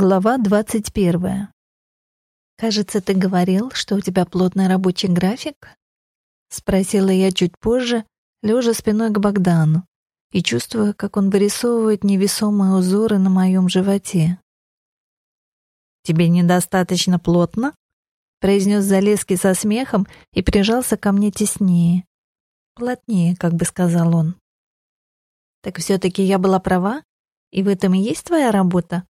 Глава двадцать первая. «Кажется, ты говорил, что у тебя плотный рабочий график?» Спросила я чуть позже, лежа спиной к Богдану и чувствуя, как он вырисовывает невесомые узоры на моем животе. «Тебе недостаточно плотно?» произнес Залеский со смехом и прижался ко мне теснее. Плотнее, как бы сказал он. «Так все-таки я была права? И в этом и есть твоя работа?»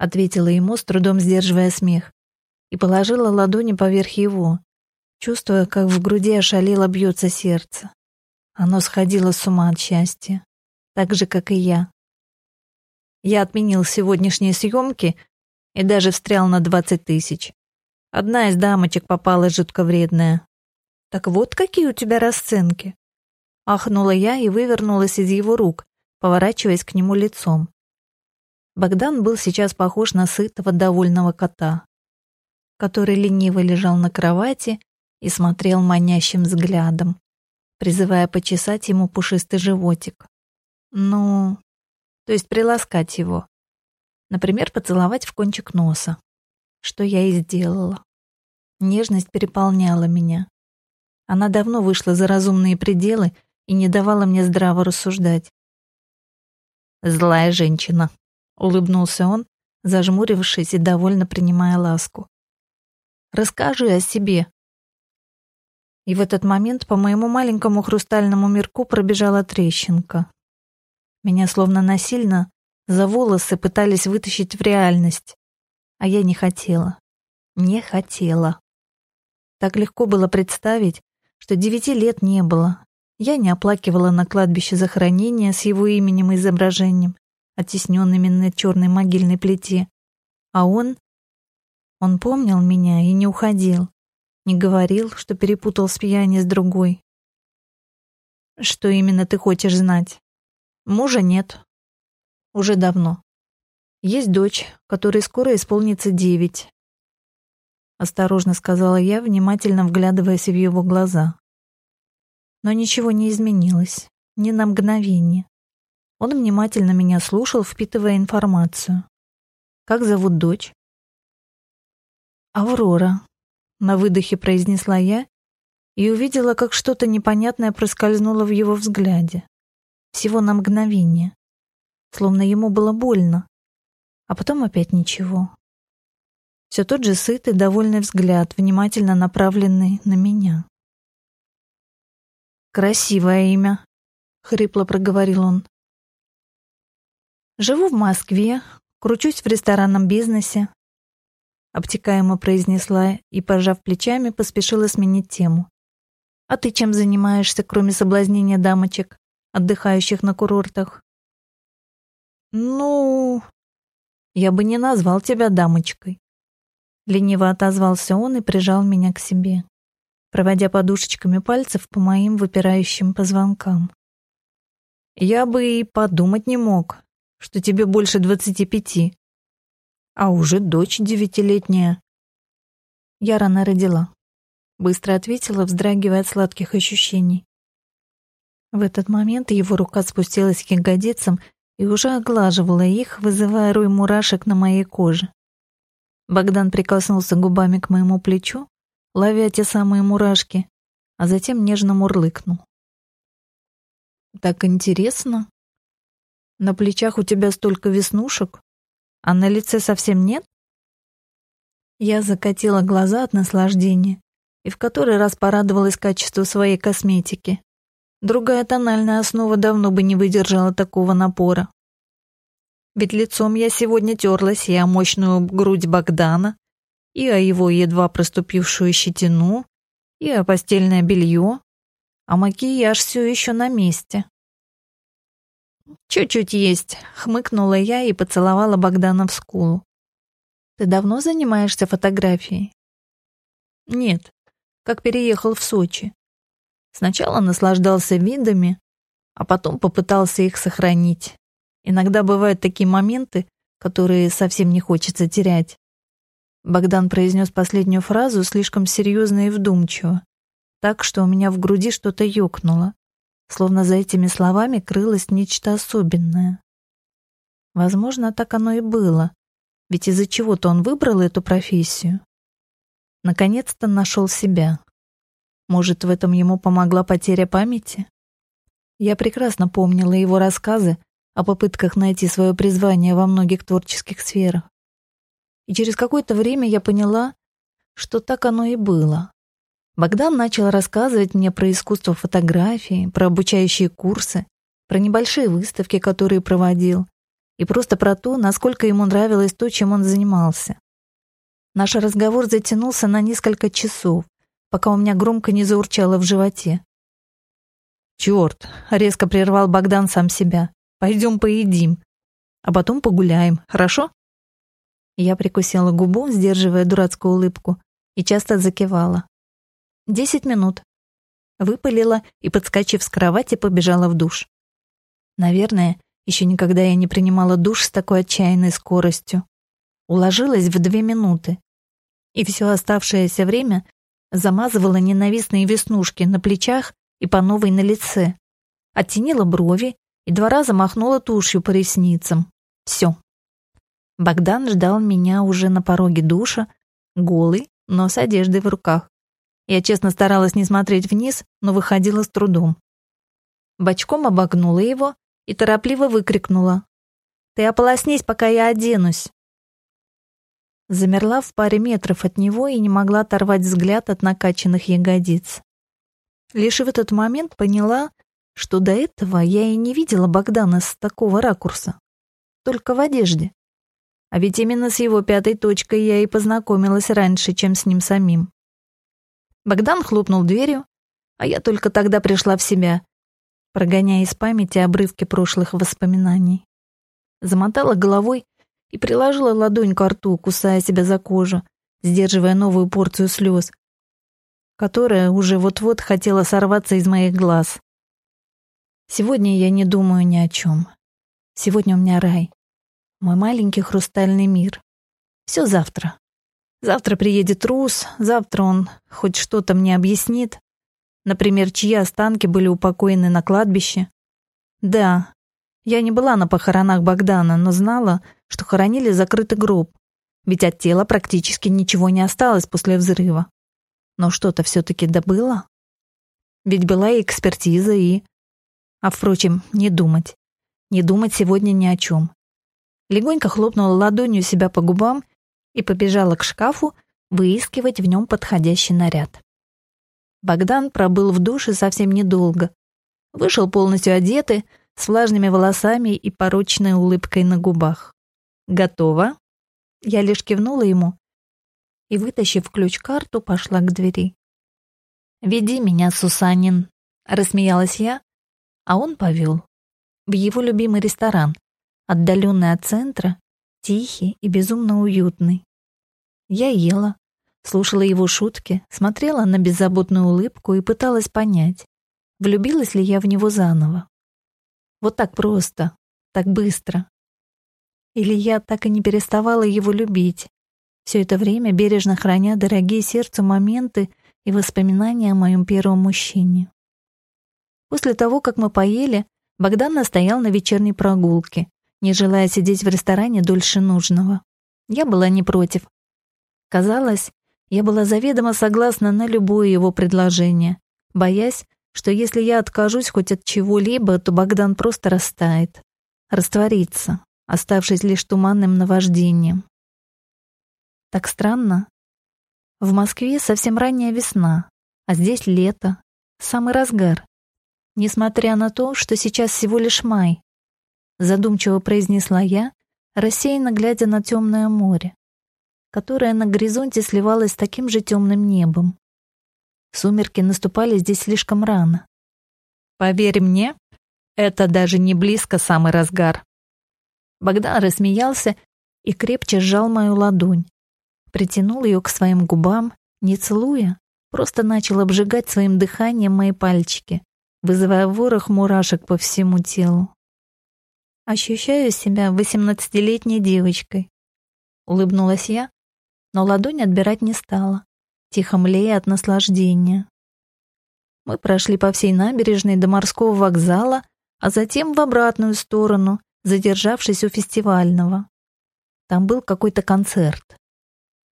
Ответила ему, с трудом сдерживая смех, и положила ладони поверх его, чувствуя, как в груди ошалело бьется сердце. Оно сходило с ума от счастья, так же, как и я. Я отменил сегодняшние съемки и даже встрял на двадцать тысяч. Одна из дамочек попалась жутко вредная. «Так вот какие у тебя расценки!» Ахнула я и вывернулась из его рук, поворачиваясь к нему лицом. Богдан был сейчас похож на сытого, довольного кота, который лениво лежал на кровати и смотрел манящим взглядом, призывая почесать ему пушистый животик. Ну, то есть приласкать его. Например, поцеловать в кончик носа. Что я и сделала. Нежность переполняла меня. Она давно вышла за разумные пределы и не давала мне здраво рассуждать. «Злая женщина», — улыбнулся он, зажмурившись и довольно принимая ласку. «Расскажи о себе». И в этот момент по моему маленькому хрустальному мирку пробежала трещинка. Меня словно насильно за волосы пытались вытащить в реальность, а я не хотела. Не хотела. Так легко было представить, что девяти лет не было, я не оплакивала на кладбище захоронения с его именем и изображением, оттесненными на черной могильной плите. А он... Он помнил меня и не уходил. Не говорил, что перепутал с пьяни с другой. Что именно ты хочешь знать? Мужа нет. Уже давно. Есть дочь, которой скоро исполнится девять. Осторожно сказала я, внимательно вглядываясь в его глаза. Но ничего не изменилось, ни на мгновение. Он внимательно меня слушал, впитывая информацию. «Как зовут дочь?» «Аврора», — на выдохе произнесла я и увидела, как что-то непонятное проскользнуло в его взгляде. Всего на мгновение. Словно ему было больно. А потом опять ничего. Все тот же сытый, довольный взгляд, внимательно направленный на меня. Красивое имя, хрипло проговорил он. Живу в Москве, кручусь в ресторанном бизнесе, обтекаемо произнесла и, пожав плечами, поспешила сменить тему. А ты чем занимаешься, кроме соблазнения дамочек, отдыхающих на курортах? Ну, я бы не назвал тебя дамочкой. Лениво отозвался он и прижал меня к себе проводя подушечками пальцев по моим выпирающим позвонкам. «Я бы и подумать не мог, что тебе больше двадцати пяти, а уже дочь девятилетняя». Я рано родила. Быстро ответила, вздрагивая от сладких ощущений. В этот момент его рука спустилась к ягодицам и уже оглаживала их, вызывая руй мурашек на моей коже. Богдан прикоснулся губами к моему плечу, ловя те самые мурашки, а затем нежно мурлыкнул. «Так интересно. На плечах у тебя столько веснушек, а на лице совсем нет?» Я закатила глаза от наслаждения и в который раз порадовалась качеству своей косметики. Другая тональная основа давно бы не выдержала такого напора. Ведь лицом я сегодня терлась и о мощную грудь Богдана, и о его едва проступившую щетину, и о постельное белье, а макияж все еще на месте. «Чуть-чуть есть», — хмыкнула я и поцеловала Богдана в скулу. «Ты давно занимаешься фотографией?» «Нет, как переехал в Сочи. Сначала наслаждался видами, а потом попытался их сохранить. Иногда бывают такие моменты, которые совсем не хочется терять. Богдан произнес последнюю фразу слишком серьезно и вдумчиво, так что у меня в груди что-то ёкнуло, словно за этими словами крылось нечто особенное. Возможно, так оно и было, Ведь из-за чего-то он выбрал эту профессию. Наконец-то нашел себя. Может, в этом ему помогла потеря памяти? Я прекрасно помнила его рассказы о попытках найти свое призвание во многих творческих сферах. И через какое-то время я поняла, что так оно и было. Богдан начал рассказывать мне про искусство фотографии, про обучающие курсы, про небольшие выставки, которые проводил, и просто про то, насколько ему нравилось то, чем он занимался. Наш разговор затянулся на несколько часов, пока у меня громко не заурчало в животе. «Черт!» — резко прервал Богдан сам себя. «Пойдем поедим, а потом погуляем, хорошо?» Я прикусила губу, сдерживая дурацкую улыбку, и часто закивала. «Десять минут». Выпалила и, подскочив с кровати, побежала в душ. Наверное, еще никогда я не принимала душ с такой отчаянной скоростью. Уложилась в две минуты. И все оставшееся время замазывала ненавистные веснушки на плечах и по новой на лице. Оттенила брови и два раза махнула тушью по ресницам. Все. Богдан ждал меня уже на пороге душа, голый, но с одеждой в руках. Я честно старалась не смотреть вниз, но выходила с трудом. Бочком обогнула его и торопливо выкрикнула. «Ты ополоснись, пока я оденусь!» Замерла в паре метров от него и не могла оторвать взгляд от накачанных ягодиц. Лишь в этот момент поняла, что до этого я и не видела Богдана с такого ракурса. Только в одежде. А ведь именно с его пятой точкой я и познакомилась раньше, чем с ним самим. Богдан хлопнул дверью, а я только тогда пришла в себя прогоняя из памяти обрывки прошлых воспоминаний. Замотала головой и приложила ладонь к рту, кусая себя за кожу, сдерживая новую порцию слез, которая уже вот-вот хотела сорваться из моих глаз. Сегодня я не думаю ни о чем. Сегодня у меня рай. Мой маленький хрустальный мир. Все завтра. Завтра приедет Рус, завтра он хоть что-то мне объяснит, Например, чьи останки были упокоены на кладбище. Да, я не была на похоронах Богдана, но знала, что хоронили закрытый гроб, ведь от тела практически ничего не осталось после взрыва. Но что-то все-таки добыло. Ведь была и экспертиза, и... А, впрочем, не думать. Не думать сегодня ни о чем. Легонько хлопнула ладонью себя по губам и побежала к шкафу выискивать в нем подходящий наряд. Богдан пробыл в душе совсем недолго. Вышел полностью одетый, с влажными волосами и порочной улыбкой на губах. «Готово?» Я лишь кивнула ему и, вытащив ключ-карту, пошла к двери. «Веди меня, Сусанин», — рассмеялась я, а он повел. В его любимый ресторан, отдаленный от центра, тихий и безумно уютный. Я ела, слушала его шутки, смотрела на беззаботную улыбку и пыталась понять, влюбилась ли я в него заново. Вот так просто, так быстро. Или я так и не переставала его любить, все это время бережно храня дорогие сердцу моменты и воспоминания о моем первом мужчине. После того, как мы поели, Богдан настоял на вечерней прогулке, не желая сидеть в ресторане дольше нужного. Я была не против. Казалось, я была заведомо согласна на любое его предложение, боясь, что если я откажусь хоть от чего-либо, то Богдан просто растает, растворится, оставшись лишь туманным наваждением. Так странно. В Москве совсем ранняя весна, а здесь лето, самый разгар. Несмотря на то, что сейчас всего лишь май, задумчиво произнесла я, рассеянно глядя на темное море которая на горизонте сливалась с таким же темным небом. Сумерки наступали здесь слишком рано. «Поверь мне, это даже не близко самый разгар». Богдан рассмеялся и крепче сжал мою ладонь. Притянул ее к своим губам, не целуя, просто начал обжигать своим дыханием мои пальчики, вызывая ворох мурашек по всему телу. Ощущаю себя восемнадцатилетней девочкой. Улыбнулась я, но ладонь отбирать не стала, тихо млея от наслаждения. Мы прошли по всей набережной до морского вокзала, а затем в обратную сторону, задержавшись у фестивального. Там был какой-то концерт.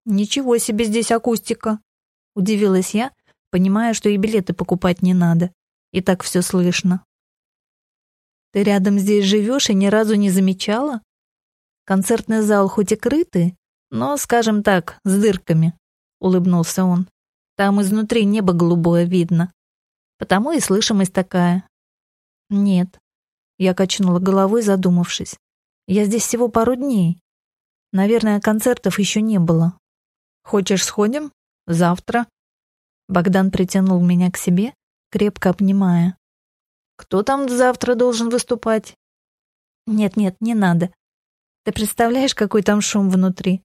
«Ничего себе здесь акустика!» — удивилась я, понимая, что и билеты покупать не надо. И так все слышно. «Ты рядом здесь живешь и ни разу не замечала? Концертный зал хоть и крытый, но, скажем так, с дырками», — улыбнулся он. «Там изнутри небо голубое видно. Потому и слышимость такая». «Нет», — я качнула головой, задумавшись. «Я здесь всего пару дней. Наверное, концертов еще не было. Хочешь, сходим? Завтра?» Богдан притянул меня к себе, крепко обнимая. «Кто там завтра должен выступать?» «Нет-нет, не надо. Ты представляешь, какой там шум внутри?»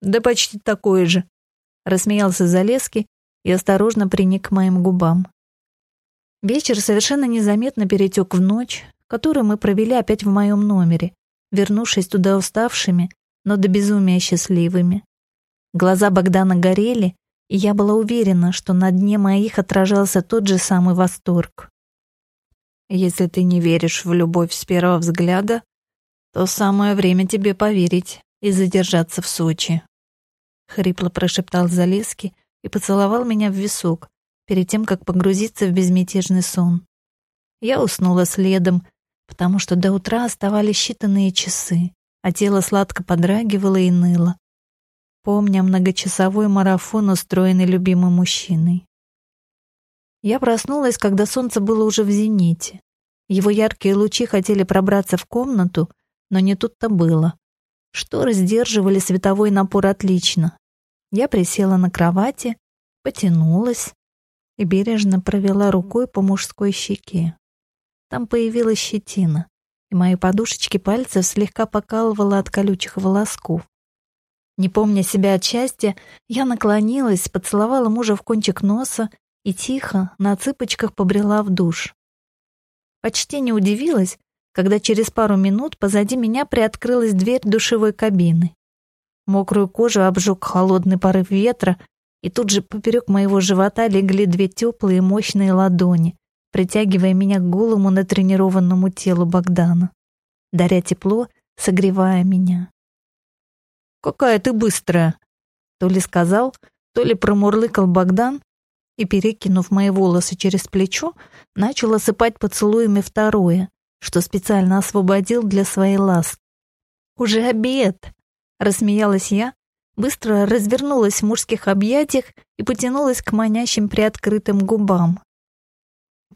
«Да почти такой же», — рассмеялся Залески и осторожно приник к моим губам. Вечер совершенно незаметно перетек в ночь, которую мы провели опять в моем номере, вернувшись туда уставшими, но до безумия счастливыми. Глаза Богдана горели, и я была уверена, что на дне моих отражался тот же самый восторг. Если ты не веришь в любовь с первого взгляда, то самое время тебе поверить и задержаться в Сочи. Хрипло прошептал Залески и поцеловал меня в висок, перед тем, как погрузиться в безмятежный сон. Я уснула следом, потому что до утра оставались считанные часы, а тело сладко подрагивало и ныло, помня многочасовой марафон, устроенный любимым мужчиной. Я проснулась, когда солнце было уже в зените. Его яркие лучи хотели пробраться в комнату, но не тут-то было. Шторы сдерживали световой напор отлично. Я присела на кровати, потянулась и бережно провела рукой по мужской щеке. Там появилась щетина, и мои подушечки пальцев слегка покалывало от колючих волосков. Не помня себя от счастья, я наклонилась, поцеловала мужа в кончик носа и тихо, на цыпочках побрела в душ. Почти не удивилась, когда через пару минут позади меня приоткрылась дверь душевой кабины. Мокрую кожу обжег холодный порыв ветра, и тут же поперек моего живота легли две теплые мощные ладони, притягивая меня к голому натренированному телу Богдана, даря тепло, согревая меня. Какая ты быстрая!» То ли сказал, то ли промурлыкал Богдан и, перекинув мои волосы через плечо, начал осыпать поцелуями второе, что специально освободил для своей ласки. «Уже обед!» — рассмеялась я, быстро развернулась в мужских объятиях и потянулась к манящим приоткрытым губам.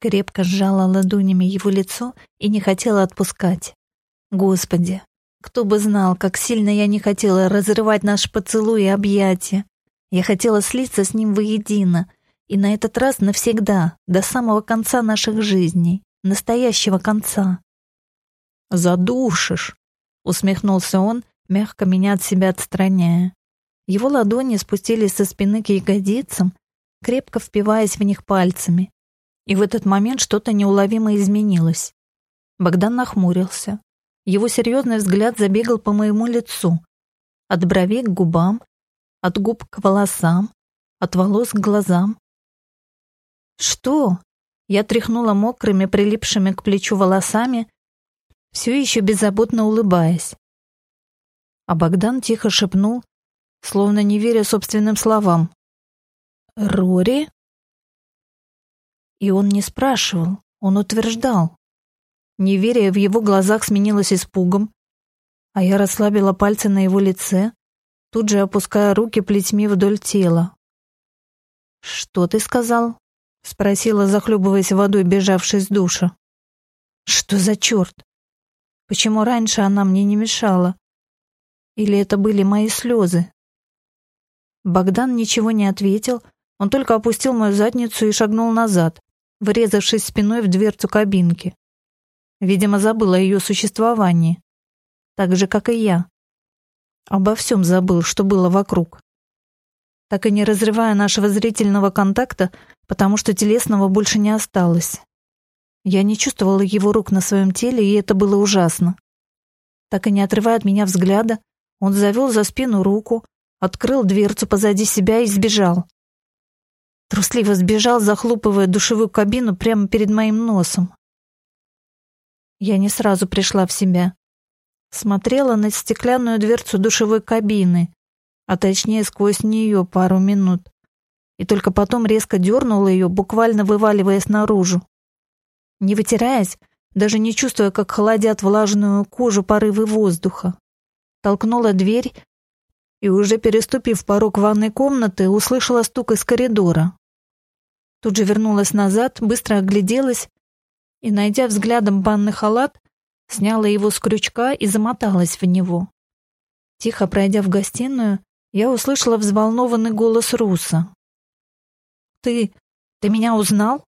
Крепко сжала ладонями его лицо и не хотела отпускать. Господи, кто бы знал, как сильно я не хотела разрывать наш поцелуй и объятия. Я хотела слиться с ним воедино, и на этот раз навсегда, до самого конца наших жизней, настоящего конца. «Задушишь!» — усмехнулся он, мягко меня от себя отстраняя. Его ладони спустились со спины к ягодицам, крепко впиваясь в них пальцами. И в этот момент что-то неуловимо изменилось. Богдан нахмурился. Его серьезный взгляд забегал по моему лицу. От бровей к губам, от губ к волосам, от волос к глазам. «Что?» Я тряхнула мокрыми, прилипшими к плечу волосами, все еще беззаботно улыбаясь. А Богдан тихо шепнул, словно не веря собственным словам. «Рори?» И он не спрашивал, он утверждал. Неверие в его глазах сменилось испугом, а я расслабила пальцы на его лице, тут же опуская руки плетьми вдоль тела. «Что ты сказал?» — спросила, захлебываясь водой, бежавшей с душа. «Что за черт? Почему раньше она мне не мешала? Или это были мои слезы?» Богдан ничего не ответил, он только опустил мою задницу и шагнул назад, врезавшись спиной в дверцу кабинки. Видимо, забыл о ее существовании. Так же, как и я. Обо всем забыл, что было вокруг. Так и не разрывая нашего зрительного контакта, потому что телесного больше не осталось. Я не чувствовала его рук на своем теле, и это было ужасно. Так и не отрывая от меня взгляда, он завел за спину руку, открыл дверцу позади себя и сбежал. Трусливо сбежал, захлопывая душевую кабину прямо перед моим носом. Я не сразу пришла в себя. смотрела на стеклянную дверцу душевой кабины, а точнее сквозь нее пару минут, и только потом резко дернула ее, буквально вываливаясь наружу. Не вытираясь, даже не чувствуя, как холодят влажную кожу порывы воздуха. Толкнула дверь и, уже переступив порог ванной комнаты, услышала стук из коридора. Тут же вернулась назад, быстро огляделась и, найдя взглядом банный халат, сняла его с крючка и замоталась в него. Тихо пройдя в гостиную, я услышала взволнованный голос Руса. «Ты... ты меня узнал?»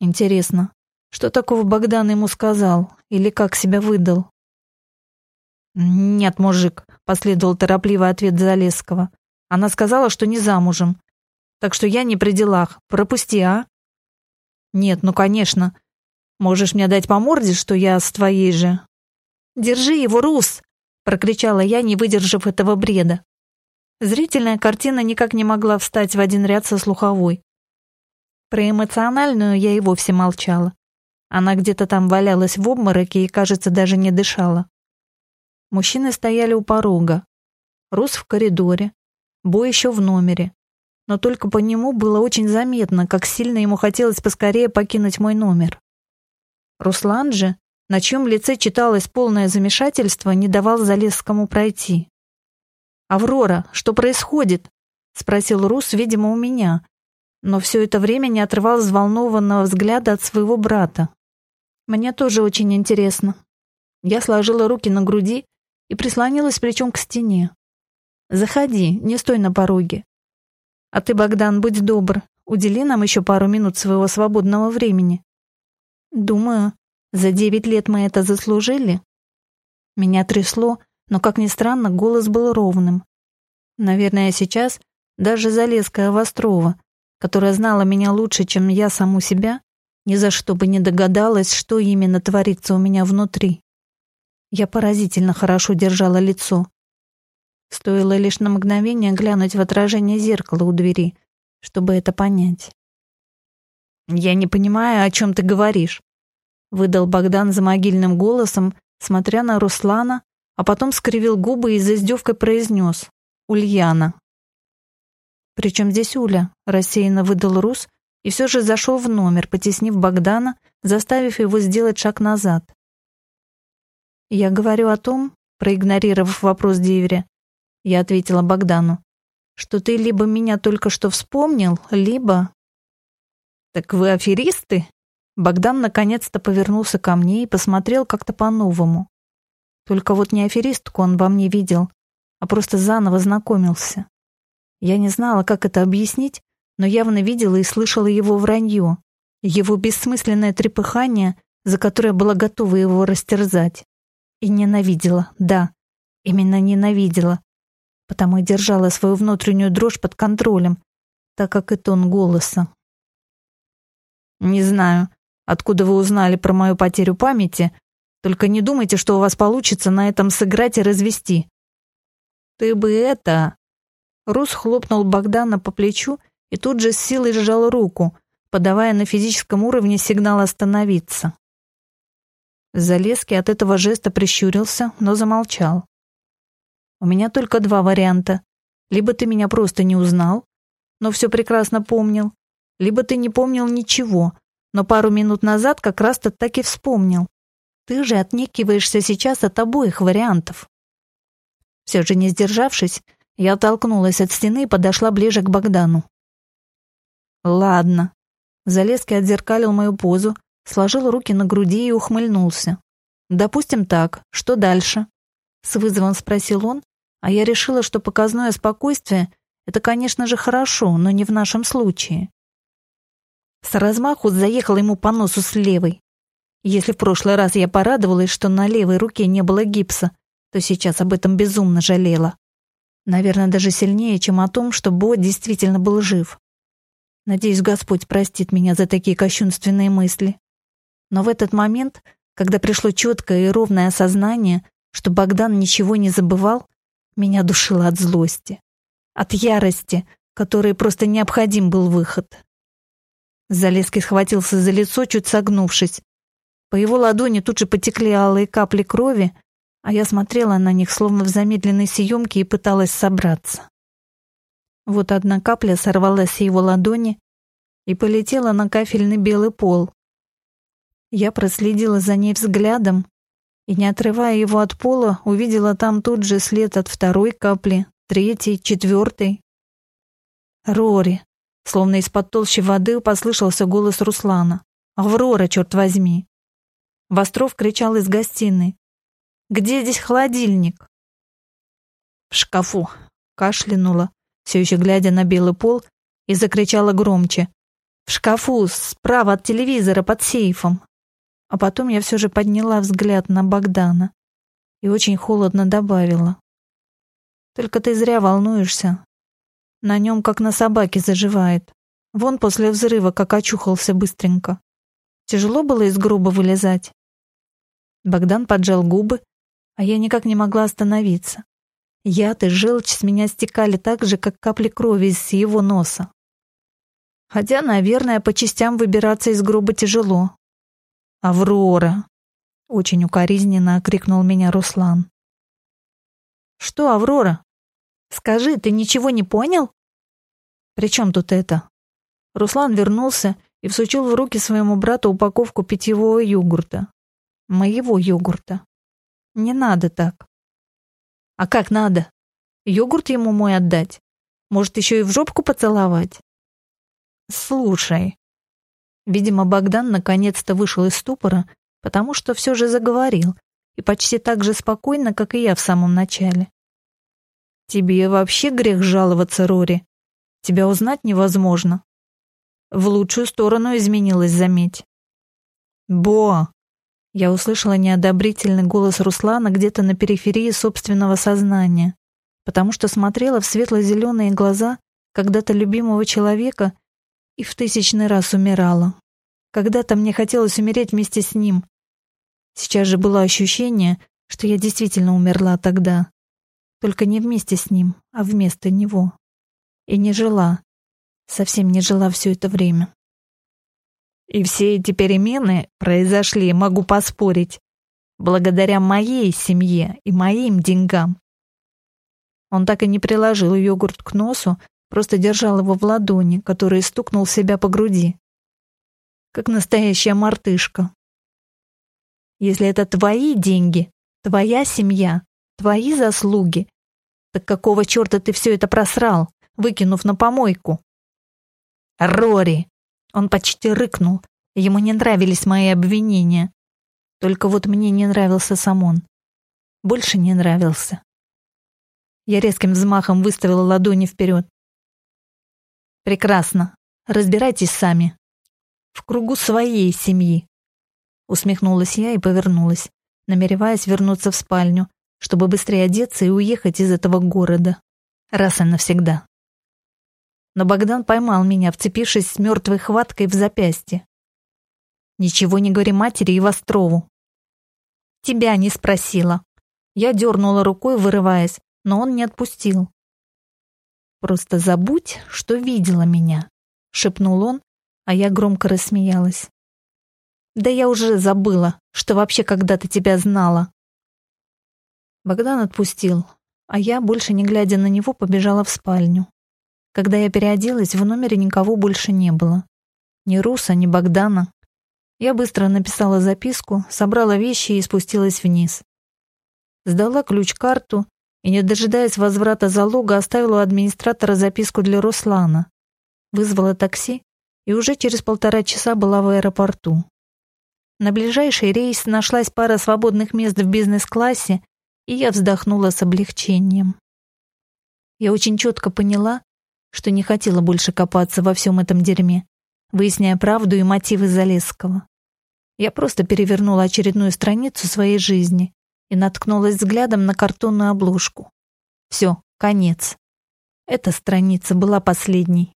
«Интересно, что такого Богдан ему сказал? Или как себя выдал?» «Нет, мужик», — последовал торопливый ответ Залесского. «Она сказала, что не замужем. Так что я не при делах. Пропусти, а?» «Нет, ну, конечно. Можешь мне дать по морде, что я с твоей же?» «Держи его, Рус!» — прокричала я, не выдержав этого бреда. Зрительная картина никак не могла встать в один ряд со слуховой. Про эмоциональную я и вовсе молчала. Она где-то там валялась в обмороке и, кажется, даже не дышала. Мужчины стояли у порога. Рус в коридоре, Бой еще в номере. Но только по нему было очень заметно, как сильно ему хотелось поскорее покинуть мой номер. Руслан же, на чьем лице читалось полное замешательство, не давал Залесскому пройти. «Аврора, что происходит?» — спросил Рус, видимо, у меня, но все это время не отрывал взволнованного взгляда от своего брата. «Мне тоже очень интересно». Я сложила руки на груди и прислонилась плечом к стене. «Заходи, не стой на пороге. А ты, Богдан, будь добр, удели нам еще пару минут своего свободного времени. Думаю, за девять лет мы это заслужили. Меня трясло, но, как ни странно, голос был ровным. Наверное, сейчас даже Залеская Вострова, которая знала меня лучше, чем я саму себя, ни за что бы не догадалась, что именно творится у меня внутри. Я поразительно хорошо держала лицо. Стоило лишь на мгновение глянуть в отражение зеркала у двери, чтобы это понять. «Я не понимаю, о чем ты говоришь», — выдал Богдан за могильным голосом, смотря на Руслана, а потом скривил губы и за издевкой произнес «Ульяна». «Причем здесь Уля?» — рассеянно выдал Рус и все же зашел в номер, потеснив Богдана, заставив его сделать шаг назад. «Я говорю о том, проигнорировав вопрос Диверя, я ответила Богдану, что ты либо меня только что вспомнил, либо «Так вы аферисты?» Богдан наконец-то повернулся ко мне и посмотрел как-то по-новому. Только вот не аферистку он во мне видел, а просто заново знакомился. Я не знала, как это объяснить, но явно видела и слышала его вранье, его бессмысленное трепыхание, за которое была готова его растерзать. И ненавидела, да, именно ненавидела, потому и держала свою внутреннюю дрожь под контролем, так как и тон голоса. Не знаю, откуда вы узнали про мою потерю памяти, только не думайте, что у вас получится на этом сыграть и развести. Ты бы это... Рус хлопнул Богдана по плечу и тут же с силой сжал руку, подавая на физическом уровне сигнал остановиться. Залеский от этого жеста прищурился, но замолчал. «У меня только два варианта. Либо ты меня просто не узнал, но все прекрасно помнил, либо ты не помнил ничего, но пару минут назад как раз-то так и вспомнил. Ты же отнекиваешься сейчас от обоих вариантов. Все же не сдержавшись, я оттолкнулась от стены и подошла ближе к Богдану. Ладно. Залезки отзеркалил мою позу, сложил руки на груди и ухмыльнулся. Допустим так. Что дальше? С вызовом спросил он, а я решила, что показное спокойствие это, конечно же, хорошо, но не в нашем случае. С размаху заехал ему по носу с левой. Если в прошлый раз я порадовалась, что на левой руке не было гипса, то сейчас об этом безумно жалела. Наверное, даже сильнее, чем о том, что Бо действительно был жив. Надеюсь, Господь простит меня за такие кощунственные мысли. Но в этот момент, когда пришло четкое и ровное осознание, что Богдан ничего не забывал, меня душило от злости, от ярости, которой просто необходим был выход. Залеский схватился за лицо, чуть согнувшись. По его ладони тут же потекли алые капли крови, а я смотрела на них словно в замедленной съемке и пыталась собраться. Вот одна капля сорвалась с его ладони и полетела на кафельный белый пол. Я проследила за ней взглядом и, не отрывая его от пола, увидела там тут же след от второй капли, третьей, четвертой. «Рори!» Словно из-под толщи воды послышался голос Руслана. «Аврора, черт возьми!» Востров кричал из гостиной. «Где здесь холодильник?» «В шкафу!» Кашлянула, все еще глядя на белый пол, и закричала громче. «В шкафу, справа от телевизора, под сейфом!» А потом я все же подняла взгляд на Богдана и очень холодно добавила. «Только ты зря волнуешься. На нем, как на собаке, заживает. Вон после взрыва, как очухался быстренько. Тяжело было из гроба вылезать. Богдан поджал губы, а я никак не могла остановиться. Яд и желчь с меня стекали так же, как капли крови из его носа. Хотя, наверное, по частям выбираться из гроба тяжело. «Аврора!» — очень укоризненно окрикнул меня Руслан. «Что, Аврора?» Скажи, ты ничего не понял? При чем тут это? Руслан вернулся и всучил в руки своему брату упаковку питьевого йогурта. Моего йогурта. Не надо так. А как надо? Йогурт ему мой отдать? Может, еще и в жопку поцеловать? Слушай. Видимо, Богдан наконец-то вышел из ступора, потому что все же заговорил, и почти так же спокойно, как и я в самом начале. Тебе вообще грех жаловаться, Рори. Тебя узнать невозможно. В лучшую сторону изменилась, заметь. Бо! Я услышала неодобрительный голос Руслана где-то на периферии собственного сознания, потому что смотрела в светло-зеленые глаза когда-то любимого человека и в тысячный раз умирала. Когда-то мне хотелось умереть вместе с ним. Сейчас же было ощущение, что я действительно умерла тогда. Только не вместе с ним, а вместо него. И не жила. Совсем не жила все это время. И все эти перемены произошли, могу поспорить, благодаря моей семье и моим деньгам. Он так и не приложил йогурт к носу, просто держал его в ладони, который стукнул себя по груди. Как настоящая мартышка. Если это твои деньги, твоя семья, твои заслуги, так какого черта ты все это просрал, выкинув на помойку? Рори! Он почти рыкнул. Ему не нравились мои обвинения. Только вот мне не нравился сам он. Больше не нравился. Я резким взмахом выставила ладони вперед. «Прекрасно. Разбирайтесь сами. В кругу своей семьи». Усмехнулась я и повернулась, намереваясь вернуться в спальню, чтобы быстрее одеться и уехать из этого города. Раз и навсегда. Но Богдан поймал меня, вцепившись с мертвой хваткой в запястье. «Ничего не говори матери и Вострову». «Тебя не спросила». Я дернула рукой, вырываясь, но он не отпустил. «Просто забудь, что видела меня», — шепнул он, а я громко рассмеялась. «Да я уже забыла, что вообще когда-то тебя знала». Богдан отпустил, а я, больше не глядя на него, побежала в спальню. Когда я переоделась, в номере никого больше не было. Ни Руса, ни Богдана. Я быстро написала записку, собрала вещи и спустилась вниз. Сдала ключ-карту и, не дожидаясь возврата залога, оставила у администратора записку для Руслана. Вызвала такси и уже через полтора часа была в аэропорту. На ближайший рейс нашлась пара свободных мест в бизнес-классе, и я вздохнула с облегчением. Я очень четко поняла, что не хотела больше копаться во всем этом дерьме, выясняя правду и мотивы Залесского. Я просто перевернула очередную страницу своей жизни и наткнулась взглядом на картонную обложку. Все, конец. Эта страница была последней.